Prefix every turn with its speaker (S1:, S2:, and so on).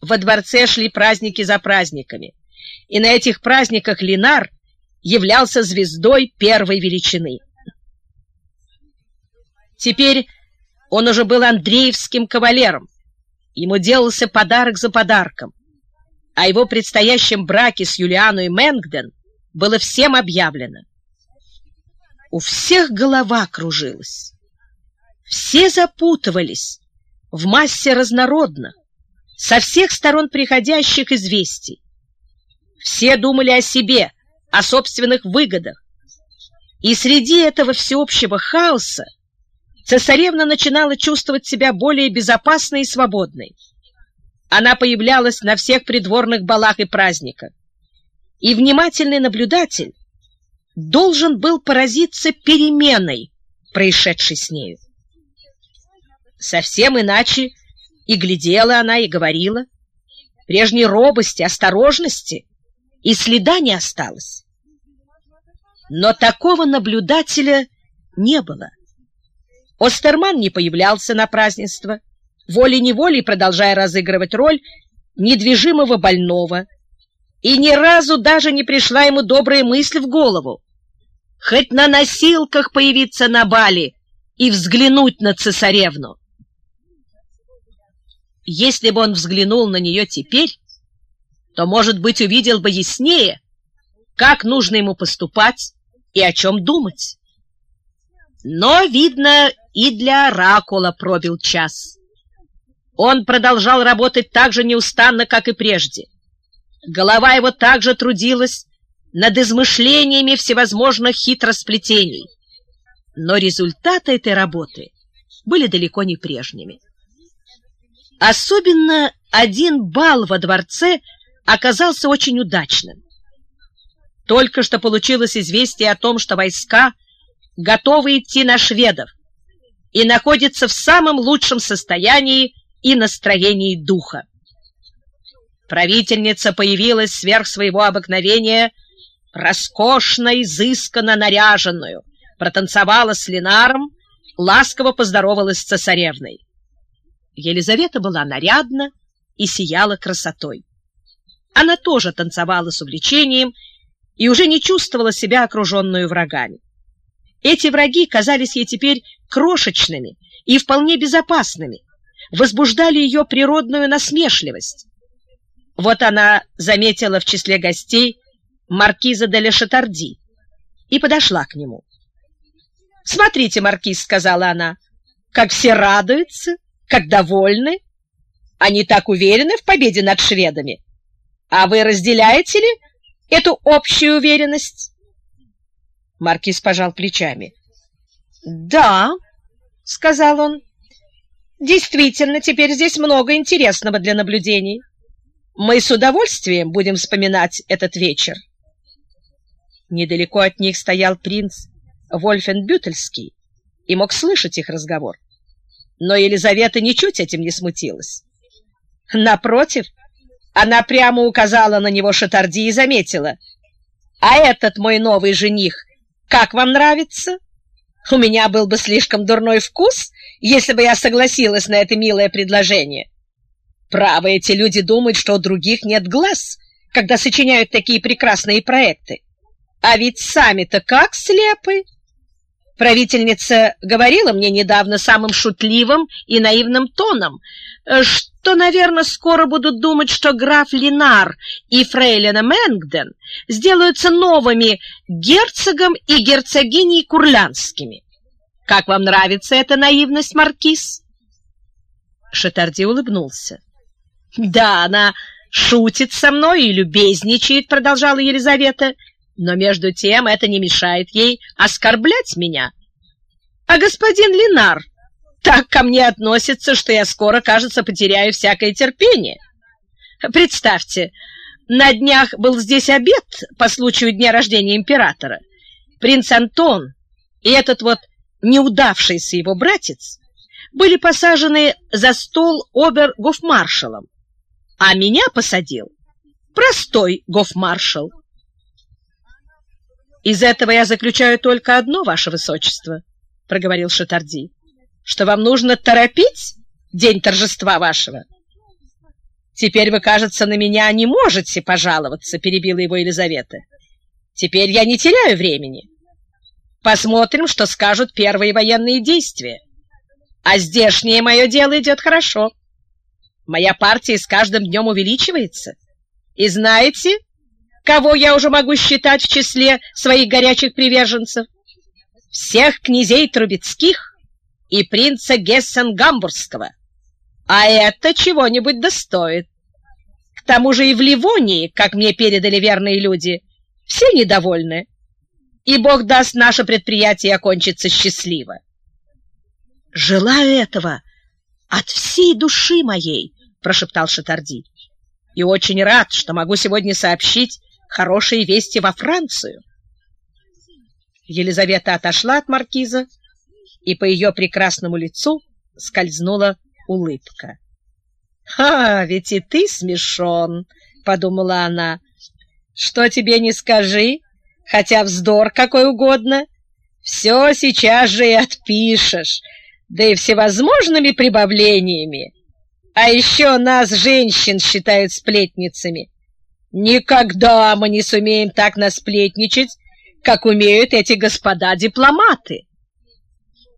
S1: Во дворце шли праздники за праздниками, и на этих праздниках Линар являлся звездой первой величины. Теперь он уже был Андреевским кавалером. Ему делался подарок за подарком. О его предстоящем браке с Юлианой Мэнгден было всем объявлено. У всех голова кружилась. Все запутывались в массе разнородных, со всех сторон приходящих известий. Все думали о себе, о собственных выгодах. И среди этого всеобщего хаоса цесаревна начинала чувствовать себя более безопасной и свободной. Она появлялась на всех придворных балах и праздниках. И внимательный наблюдатель должен был поразиться переменой, происшедшей с нею. Совсем иначе и глядела она, и говорила. Прежней робости, осторожности и следа не осталось. Но такого наблюдателя не было. Остерман не появлялся на празднество, волей-неволей продолжая разыгрывать роль недвижимого больного, и ни разу даже не пришла ему добрая мысль в голову. Хоть на носилках появиться на бале и взглянуть на цесаревну. Если бы он взглянул на нее теперь, то, может быть, увидел бы яснее, как нужно ему поступать и о чем думать. Но, видно, и для оракула пробил час. Он продолжал работать так же неустанно, как и прежде. Голова его также трудилась над измышлениями всевозможных хитросплетений. Но результаты этой работы были далеко не прежними. Особенно один бал во дворце оказался очень удачным. Только что получилось известие о том, что войска готовы идти на шведов и находятся в самом лучшем состоянии и настроении духа. Правительница появилась сверх своего обыкновения, роскошно, изысканно наряженную, протанцевала с Ленаром, ласково поздоровалась с цесаревной. Елизавета была нарядна и сияла красотой. Она тоже танцевала с увлечением и уже не чувствовала себя окруженную врагами. Эти враги казались ей теперь крошечными и вполне безопасными, возбуждали ее природную насмешливость. Вот она заметила в числе гостей маркиза де Лешатарди и подошла к нему. «Смотрите, маркиз», — сказала она, — «как все радуются, как довольны. Они так уверены в победе над шведами. А вы разделяете ли эту общую уверенность?» Маркиз пожал плечами. «Да», — сказал он, — «действительно, теперь здесь много интересного для наблюдений. Мы с удовольствием будем вспоминать этот вечер». Недалеко от них стоял принц Вольфенбютельский и мог слышать их разговор. Но Елизавета ничуть этим не смутилась. Напротив, она прямо указала на него Шатарди и заметила. «А этот мой новый жених, как вам нравится? У меня был бы слишком дурной вкус, если бы я согласилась на это милое предложение. Право, эти люди думают, что у других нет глаз, когда сочиняют такие прекрасные проекты. А ведь сами-то как слепы!» Правительница говорила мне недавно самым шутливым и наивным тоном, э, что, наверное, скоро будут думать, что граф Линар и фрейлина Мэнгден сделаются новыми герцогом и герцогиней курлянскими. Как вам нравится эта наивность, маркиз? Шатарди улыбнулся. Да, она шутит со мной и любезничает, продолжала Елизавета, — но между тем это не мешает ей оскорблять меня. А господин Линар так ко мне относится, что я скоро, кажется, потеряю всякое терпение. Представьте, на днях был здесь обед по случаю дня рождения императора. Принц Антон и этот вот неудавшийся его братец были посажены за стол обер-гофмаршалом, а меня посадил простой гофмаршал. «Из этого я заключаю только одно, ваше высочество», — проговорил Шатарди, «что вам нужно торопить день торжества вашего». Теперь вы, кажется, на меня не можете пожаловаться, перебила его Елизавета. Теперь я не теряю времени. Посмотрим, что скажут первые военные действия. А здешнее мое дело идет хорошо. Моя партия с каждым днем увеличивается. И знаете, кого я уже могу считать в числе своих горячих приверженцев? Всех князей Трубецких и принца Гессен-Гамбургского. А это чего-нибудь достоит. К тому же и в Ливонии, как мне передали верные люди, все недовольны. И Бог даст, наше предприятие окончится счастливо.
S2: «Желаю этого от всей души моей», — прошептал Шатарди.
S1: «И очень рад, что могу сегодня сообщить хорошие вести во Францию». Елизавета отошла от маркиза, и по ее прекрасному лицу скользнула улыбка. «Ха, ведь и ты смешон!» — подумала она. «Что тебе не скажи, хотя вздор какой угодно, все сейчас же и отпишешь, да и всевозможными прибавлениями. А еще нас, женщин, считают сплетницами. Никогда мы не сумеем так насплетничать, как умеют эти господа-дипломаты.